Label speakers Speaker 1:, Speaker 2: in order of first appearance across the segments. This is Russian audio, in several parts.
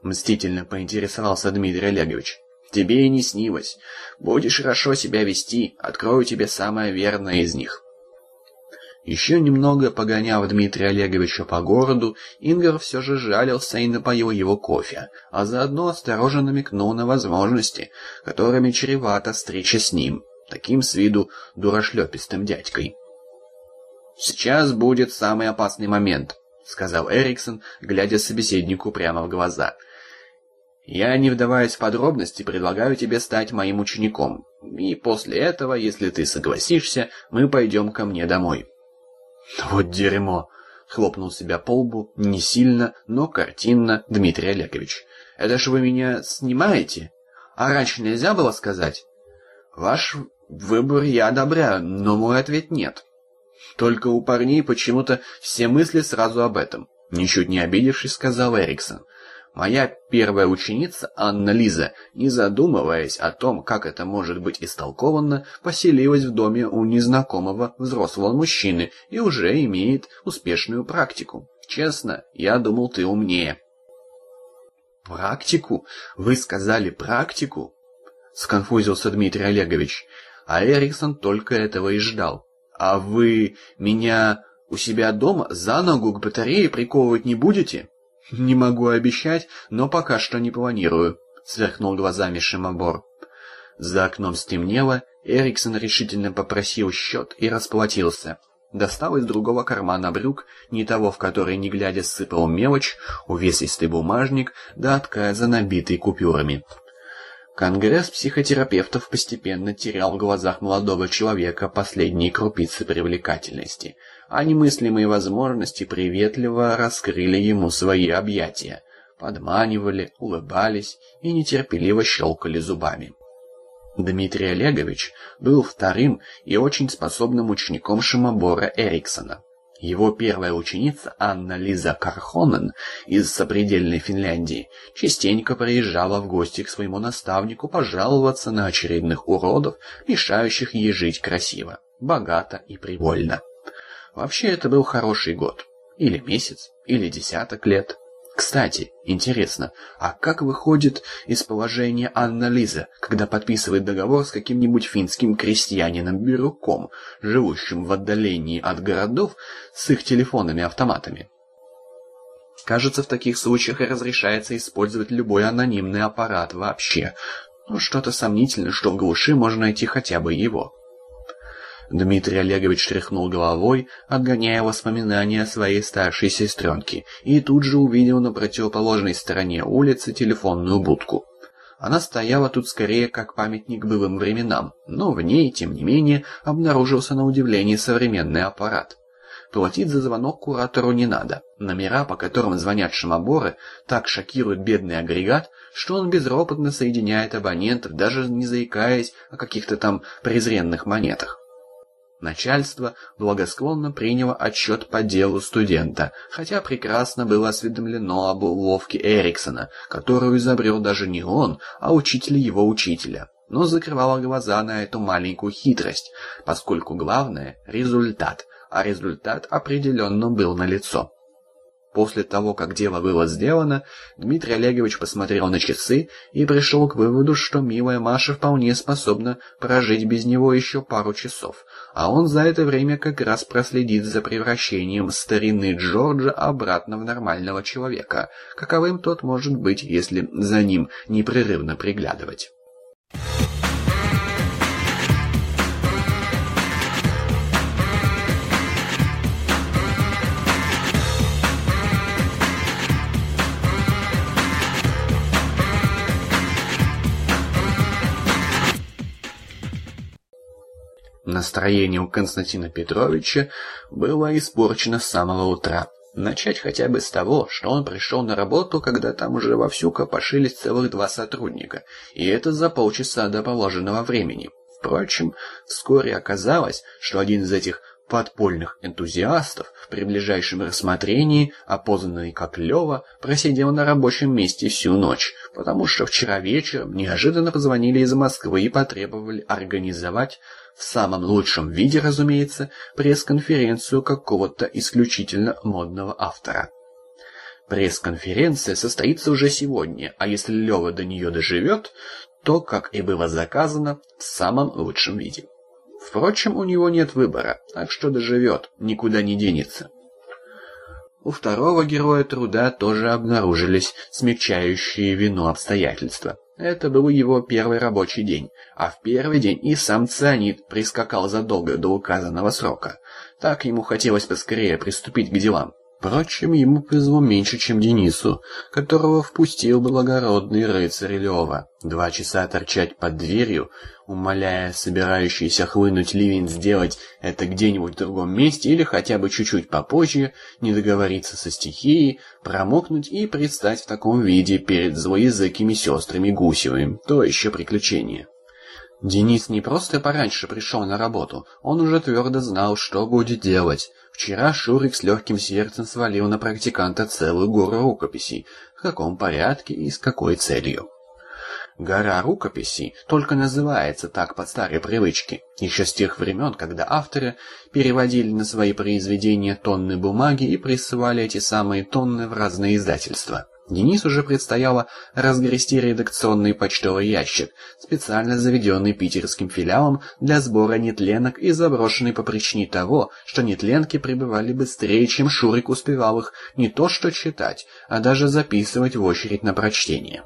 Speaker 1: — мстительно поинтересовался Дмитрий Олегович. «Тебе и не снилось. Будешь хорошо себя вести, открою тебе самое верное из них». Еще немного погоняв Дмитрия Олеговича по городу, Ингар все же жалился и напоил его кофе, а заодно осторожно намекнул на возможности, которыми чревато встреча с ним, таким с виду дурошлепистым дядькой. «Сейчас будет самый опасный момент», — сказал Эриксон, глядя собеседнику прямо в глаза. «Я, не вдаваясь в подробности, предлагаю тебе стать моим учеником, и после этого, если ты согласишься, мы пойдем ко мне домой». «Вот дерьмо!» — хлопнул себя по лбу, не сильно, но картинно Дмитрий Олегович. «Это ж вы меня снимаете? А раньше нельзя было сказать?» «Ваш выбор я одобряю, но мой ответ нет». Только у парней почему-то все мысли сразу об этом. Ничуть не обидевшись, сказал Эриксон. Моя первая ученица, Анна Лиза, не задумываясь о том, как это может быть истолковано, поселилась в доме у незнакомого взрослого мужчины и уже имеет успешную практику. Честно, я думал, ты умнее. «Практику? Вы сказали практику?» — сконфузился Дмитрий Олегович, а Эриксон только этого и ждал. «А вы меня у себя дома за ногу к батарее приковывать не будете?» «Не могу обещать, но пока что не планирую», — сверкнул глазами Шимобор. За окном стемнело, Эриксон решительно попросил счет и расплатился. Достал из другого кармана брюк, не того, в который, не глядя, сыпал мелочь, увесистый бумажник, да отказа набитый купюрами. Конгресс психотерапевтов постепенно терял в глазах молодого человека последние крупицы привлекательности — а немыслимые возможности приветливо раскрыли ему свои объятия, подманивали, улыбались и нетерпеливо щелкали зубами. Дмитрий Олегович был вторым и очень способным учеником Шимобора Эриксона. Его первая ученица Анна Лиза Кархонен из сопредельной Финляндии частенько приезжала в гости к своему наставнику пожаловаться на очередных уродов, мешающих ей жить красиво, богато и привольно. Вообще это был хороший год. Или месяц, или десяток лет. Кстати, интересно, а как выходит из положения Анна Лиза, когда подписывает договор с каким-нибудь финским крестьянином-бирюком, живущим в отдалении от городов с их телефонами-автоматами? Кажется, в таких случаях разрешается использовать любой анонимный аппарат вообще. Ну, что-то сомнительно, что в глуши можно найти хотя бы его. Дмитрий Олегович тряхнул головой, отгоняя воспоминания о своей старшей сестренке, и тут же увидел на противоположной стороне улицы телефонную будку. Она стояла тут скорее как памятник былым временам, но в ней, тем не менее, обнаружился на удивление современный аппарат. Платить за звонок куратору не надо. Номера, по которым звонят шимоборы, так шокируют бедный агрегат, что он безропотно соединяет абонентов, даже не заикаясь о каких-то там презренных монетах. Начальство благосклонно приняло отчет по делу студента, хотя прекрасно было осведомлено об уловке Эриксона, которую изобрел даже не он, а учитель его учителя. Но закрывало глаза на эту маленькую хитрость, поскольку главное — результат, а результат определенно был налицо. После того, как дело было сделано, Дмитрий Олегович посмотрел на часы и пришел к выводу, что милая Маша вполне способна прожить без него еще пару часов, а он за это время как раз проследит за превращением старины Джорджа обратно в нормального человека, каковым тот может быть, если за ним непрерывно приглядывать. Настроение у Константина Петровича было испорчено с самого утра. Начать хотя бы с того, что он пришел на работу, когда там уже вовсю копошились целых два сотрудника, и это за полчаса до положенного времени. Впрочем, вскоре оказалось, что один из этих подпольных энтузиастов при ближайшем рассмотрении, опознанный как Лева, просидел на рабочем месте всю ночь, потому что вчера вечером неожиданно позвонили из Москвы и потребовали организовать в самом лучшем виде, разумеется, пресс-конференцию какого-то исключительно модного автора. Пресс-конференция состоится уже сегодня, а если Лева до нее доживет, то, как и было заказано, в самом лучшем виде. Впрочем, у него нет выбора, так что доживет, никуда не денется. У второго героя труда тоже обнаружились смягчающие вину обстоятельства. Это был его первый рабочий день, а в первый день и сам цианид прискакал задолго до указанного срока. Так ему хотелось поскорее приступить к делам. Впрочем, ему повезло меньше, чем Денису, которого впустил благородный рыцарь Лева. Два часа торчать под дверью, умоляя собирающийся хлынуть ливень сделать это где-нибудь в другом месте или хотя бы чуть-чуть попозже, не договориться со стихией, промокнуть и предстать в таком виде перед злоязыкими сестрами Гусевым. То еще приключение. Денис не просто пораньше пришел на работу, он уже твердо знал, что будет делать. Вчера Шурик с легким сердцем свалил на практиканта целую гору рукописей, в каком порядке и с какой целью. Гора рукописей только называется так по старой привычке, еще с тех времен, когда авторы переводили на свои произведения тонны бумаги и присылали эти самые тонны в разные издательства. Денису уже предстояло разгрести редакционный почтовый ящик, специально заведенный питерским филиалом для сбора нетленок и заброшенный по причине того, что нетленки прибывали быстрее, чем Шурик успевал их не то что читать, а даже записывать в очередь на прочтение.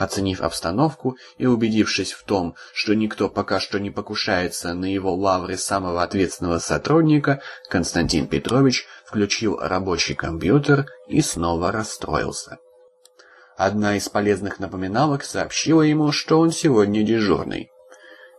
Speaker 1: Оценив обстановку и убедившись в том, что никто пока что не покушается на его лавры самого ответственного сотрудника, Константин Петрович включил рабочий компьютер и снова расстроился. Одна из полезных напоминалок сообщила ему, что он сегодня дежурный.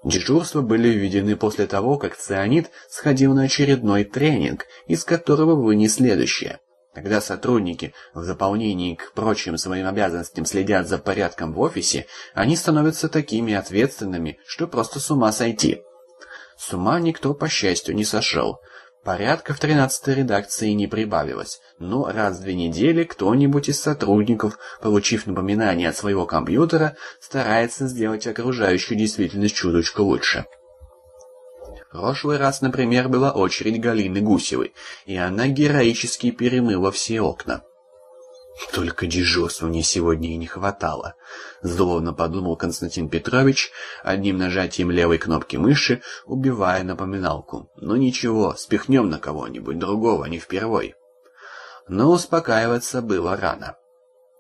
Speaker 1: Дежурства были введены после того, как Цианид сходил на очередной тренинг, из которого вынес следующее – когда сотрудники, в дополнение к прочим своим обязанностям, следят за порядком в офисе, они становятся такими ответственными, что просто с ума сойти. С ума никто, по счастью, не сошел. Порядка в тринадцатой редакции не прибавилось, но раз в две недели кто-нибудь из сотрудников, получив напоминание от своего компьютера, старается сделать окружающую действительность чуточку лучше прошлый раз, например, была очередь Галины Гусевой, и она героически перемыла все окна. «Только дежурства мне сегодня и не хватало», — зловно подумал Константин Петрович, одним нажатием левой кнопки мыши, убивая напоминалку. «Ну ничего, спихнем на кого-нибудь другого, не впервой». Но успокаиваться было рано.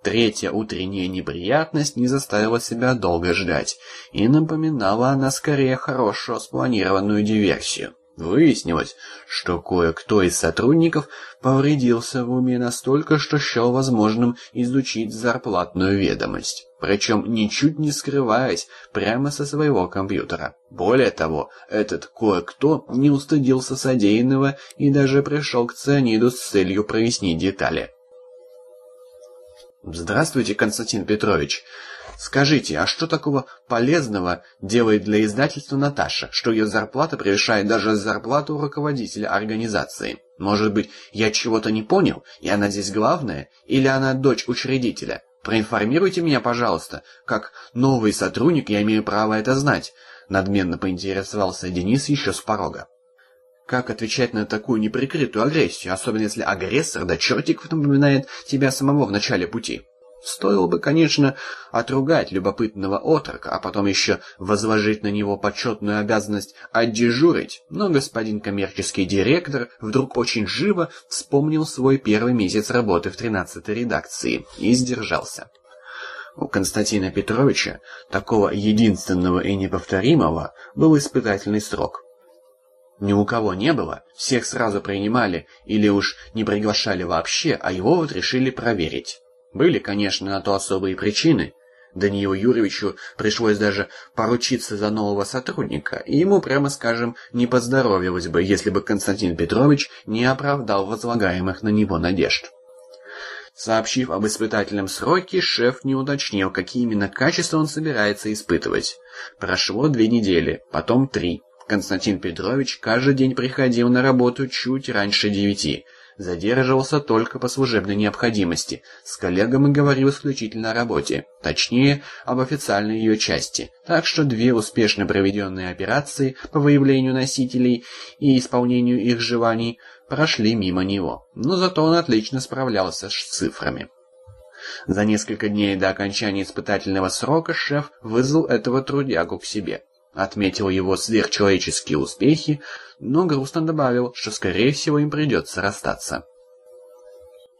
Speaker 1: Третья утренняя неприятность не заставила себя долго ждать, и напоминала она скорее хорошо спланированную диверсию. Выяснилось, что кое-кто из сотрудников повредился в уме настолько, что счел возможным изучить зарплатную ведомость, причем ничуть не скрываясь прямо со своего компьютера. Более того, этот кое-кто не устыдился содеянного и даже пришел к цианиду с целью прояснить детали. Здравствуйте, Константин Петрович. Скажите, а что такого полезного делает для издательства Наташа, что ее зарплата превышает даже зарплату руководителя организации? Может быть, я чего-то не понял, и она здесь главная, или она дочь учредителя? Проинформируйте меня, пожалуйста. Как новый сотрудник я имею право это знать. Надменно поинтересовался Денис еще с порога. Как отвечать на такую неприкрытую агрессию, особенно если агрессор до чертиков напоминает тебя самого в начале пути? Стоило бы, конечно, отругать любопытного отрока, а потом еще возложить на него почетную обязанность отдежурить, но господин коммерческий директор вдруг очень живо вспомнил свой первый месяц работы в 13-й редакции и сдержался. У Константина Петровича, такого единственного и неповторимого, был испытательный срок – ни у кого не было, всех сразу принимали или уж не приглашали вообще, а его вот решили проверить. Были, конечно, на то особые причины. Даниилу Юрьевичу пришлось даже поручиться за нового сотрудника, и ему, прямо скажем, не поздоровилось бы, если бы Константин Петрович не оправдал возлагаемых на него надежд. Сообщив об испытательном сроке, шеф не уточнил, какие именно качества он собирается испытывать. Прошло две недели, потом три. Константин Петрович каждый день приходил на работу чуть раньше девяти, задерживался только по служебной необходимости, с коллегами говорил исключительно о работе, точнее, об официальной ее части, так что две успешно проведенные операции по выявлению носителей и исполнению их желаний прошли мимо него, но зато он отлично справлялся с цифрами. За несколько дней до окончания испытательного срока шеф вызвал этого трудягу к себе. Отметил его сверхчеловеческие успехи, но грустно добавил, что, скорее всего, им придется расстаться.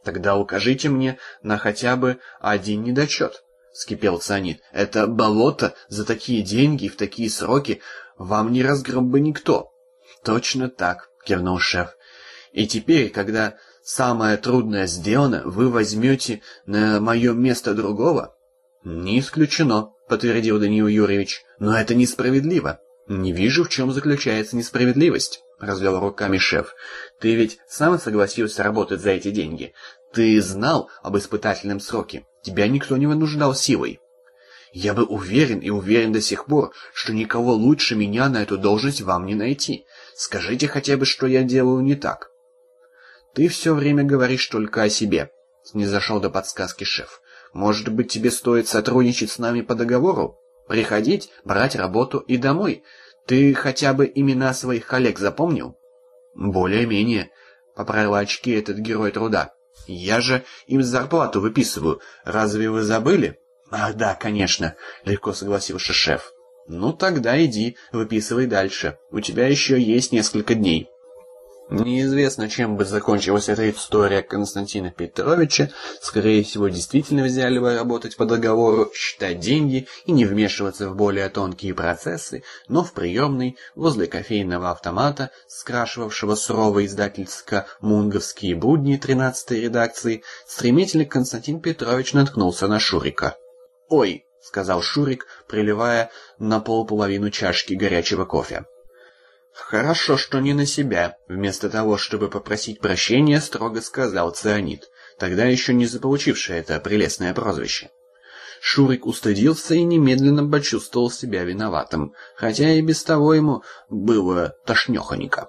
Speaker 1: «Тогда укажите мне на хотя бы один недочет», — скипел Цианид. «Это болото за такие деньги и в такие сроки вам не разгреб бы никто». «Точно так», — кивнул шеф. «И теперь, когда самое трудное сделано, вы возьмете на мое место другого?» «Не исключено», — подтвердил Даниил Юрьевич. «Но это несправедливо». «Не вижу, в чем заключается несправедливость», — развел руками шеф. «Ты ведь сам согласился работать за эти деньги. Ты знал об испытательном сроке. Тебя никто не вынуждал силой». «Я был уверен и уверен до сих пор, что никого лучше меня на эту должность вам не найти. Скажите хотя бы, что я делаю не так». «Ты все время говоришь только о себе», — снизошел до подсказки шеф. «Может быть, тебе стоит сотрудничать с нами по договору? Приходить, брать работу и домой? Ты хотя бы имена своих коллег запомнил?» «Более-менее», — поправил очки этот герой труда. «Я же им зарплату выписываю. Разве вы забыли?» «Ах, да, конечно», — легко согласился шеф. «Ну тогда иди, выписывай дальше. У тебя еще есть несколько дней». Неизвестно, чем бы закончилась эта история Константина Петровича. Скорее всего, действительно взяли бы работать по договору, считать деньги и не вмешиваться в более тонкие процессы, но в приемной, возле кофейного автомата, скрашивавшего суровые издательско-мунговские будни 13-й редакции, стремительно Константин Петрович наткнулся на Шурика. «Ой!» — сказал Шурик, приливая на полполовину чашки горячего кофе. «Хорошо, что не на себя», — вместо того, чтобы попросить прощения, строго сказал Цианид, тогда еще не заполучивший это прелестное прозвище. Шурик устыдился и немедленно почувствовал себя виноватым, хотя и без того ему было тошнехонько.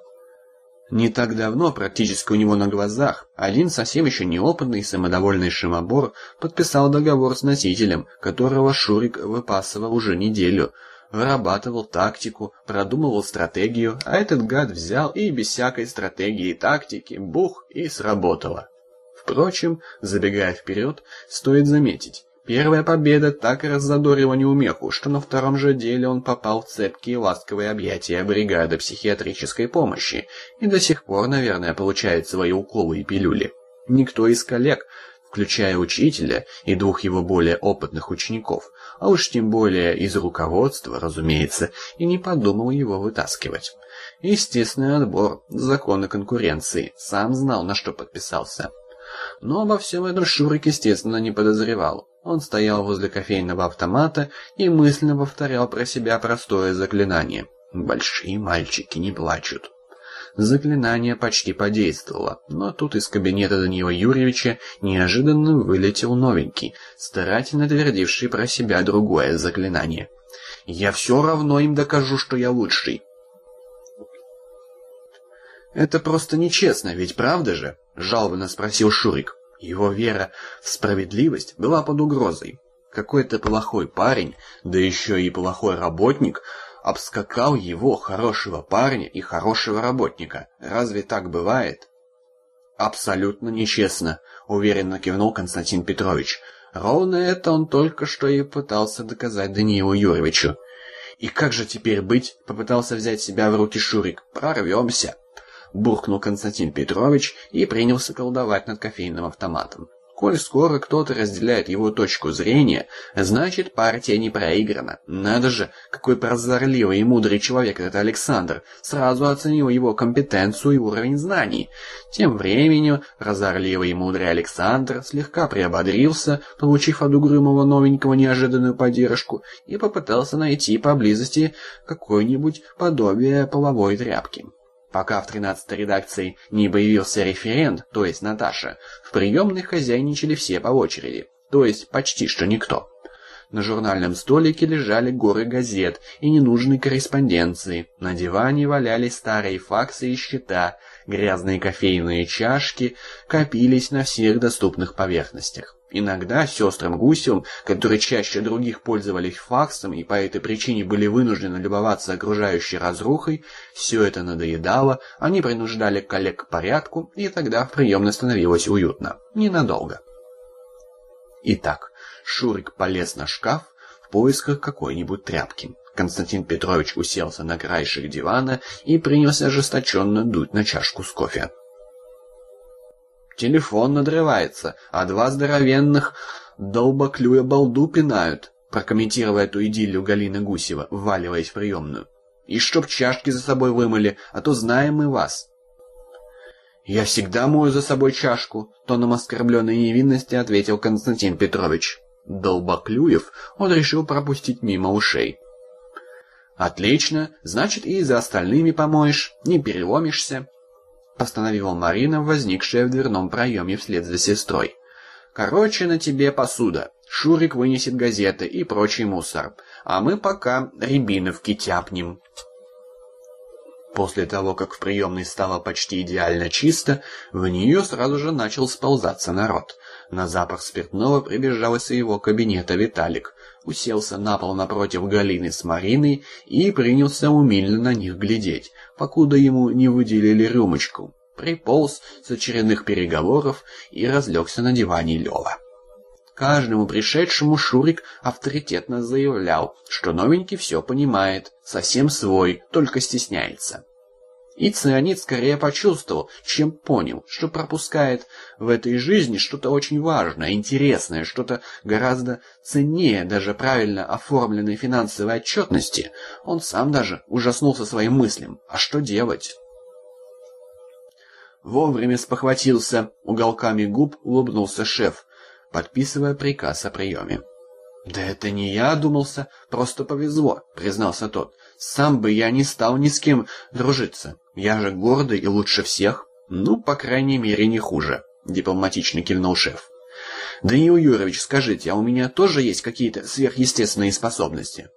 Speaker 1: Не так давно, практически у него на глазах, один совсем еще неопытный и самодовольный шимобор подписал договор с носителем, которого Шурик выпасывал уже неделю, вырабатывал тактику, продумывал стратегию, а этот гад взял и без всякой стратегии и тактики, бух, и сработало. Впрочем, забегая вперед, стоит заметить, первая победа так и раззадорила неумеху, что на втором же деле он попал в цепкие ласковые объятия бригады психиатрической помощи и до сих пор, наверное, получает свои уколы и пилюли. Никто из коллег, включая учителя и двух его более опытных учеников, а уж тем более из руководства, разумеется, и не подумал его вытаскивать. Естественный отбор, законы конкуренции, сам знал, на что подписался. Но обо всем этом Шурик, естественно, не подозревал. Он стоял возле кофейного автомата и мысленно повторял про себя простое заклинание. «Большие мальчики не плачут». Заклинание почти подействовало, но тут из кабинета Данила Юрьевича неожиданно вылетел новенький, старательно твердивший про себя другое заклинание. «Я все равно им докажу, что я лучший». «Это просто нечестно, ведь правда же?» — жалобно спросил Шурик. Его вера в справедливость была под угрозой. Какой-то плохой парень, да еще и плохой работник, обскакал его, хорошего парня и хорошего работника. Разве так бывает? Абсолютно нечестно, уверенно кивнул Константин Петрович. Ровно это он только что и пытался доказать Даниилу Юрьевичу. И как же теперь быть? Попытался взять себя в руки Шурик. Прорвемся. Буркнул Константин Петрович и принялся колдовать над кофейным автоматом. Коль скоро кто-то разделяет его точку зрения, значит партия не проиграна. Надо же, какой прозорливый и мудрый человек этот Александр. Сразу оценил его компетенцию и уровень знаний. Тем временем прозорливый и мудрый Александр слегка приободрился, получив от угрюмого новенького неожиданную поддержку, и попытался найти поблизости какое-нибудь подобие половой тряпки. Пока в 13-й редакции не появился референт, то есть Наташа, в приемной хозяйничали все по очереди, то есть почти что никто. На журнальном столике лежали горы газет и ненужной корреспонденции. На диване валялись старые факсы и счета, грязные кофейные чашки копились на всех доступных поверхностях. Иногда сестрам Гусевым, которые чаще других пользовались факсом и по этой причине были вынуждены любоваться окружающей разрухой, все это надоедало, они принуждали коллег к порядку, и тогда в приемной становилось уютно. Ненадолго. Итак, Шурик полез на шкаф в поисках какой-нибудь тряпки. Константин Петрович уселся на краешек дивана и принялся ожесточенно дуть на чашку с кофе. Телефон надрывается, а два здоровенных долбоклюя балду пинают, прокомментировала эту идиллию Галина Гусева, вваливаясь в приемную. И чтоб чашки за собой вымыли, а то знаем мы вас. «Я всегда мою за собой чашку», — тоном оскорбленной невинности ответил Константин Петрович. Долбоклюев он решил пропустить мимо ушей. «Отлично, значит, и за остальными помоешь, не переломишься», — постановила Марина, возникшая в дверном проеме вслед за сестрой. «Короче, на тебе посуда. Шурик вынесет газеты и прочий мусор, а мы пока рябиновки тяпнем». После того, как в приемной стало почти идеально чисто, в нее сразу же начал сползаться народ. На запах спиртного прибежал из своего кабинета Виталик, уселся на пол напротив Галины с Мариной и принялся умильно на них глядеть, покуда ему не выделили рюмочку. Приполз с очередных переговоров и разлегся на диване Лева. Каждому пришедшему Шурик авторитетно заявлял, что новенький все понимает, совсем свой, только стесняется. И Цианид скорее почувствовал, чем понял, что пропускает в этой жизни что-то очень важное, интересное, что-то гораздо ценнее даже правильно оформленной финансовой отчетности. Он сам даже ужаснулся своим мыслям. А что делать? Вовремя спохватился, уголками губ улыбнулся шеф, подписывая приказ о приеме. «Да это не я думался, просто повезло», — признался тот. «Сам бы я не стал ни с кем дружиться. Я же гордый и лучше всех. Ну, по крайней мере, не хуже», — дипломатично кивнул шеф. «Даниил Юрьевич, скажите, а у меня тоже есть какие-то сверхъестественные способности?»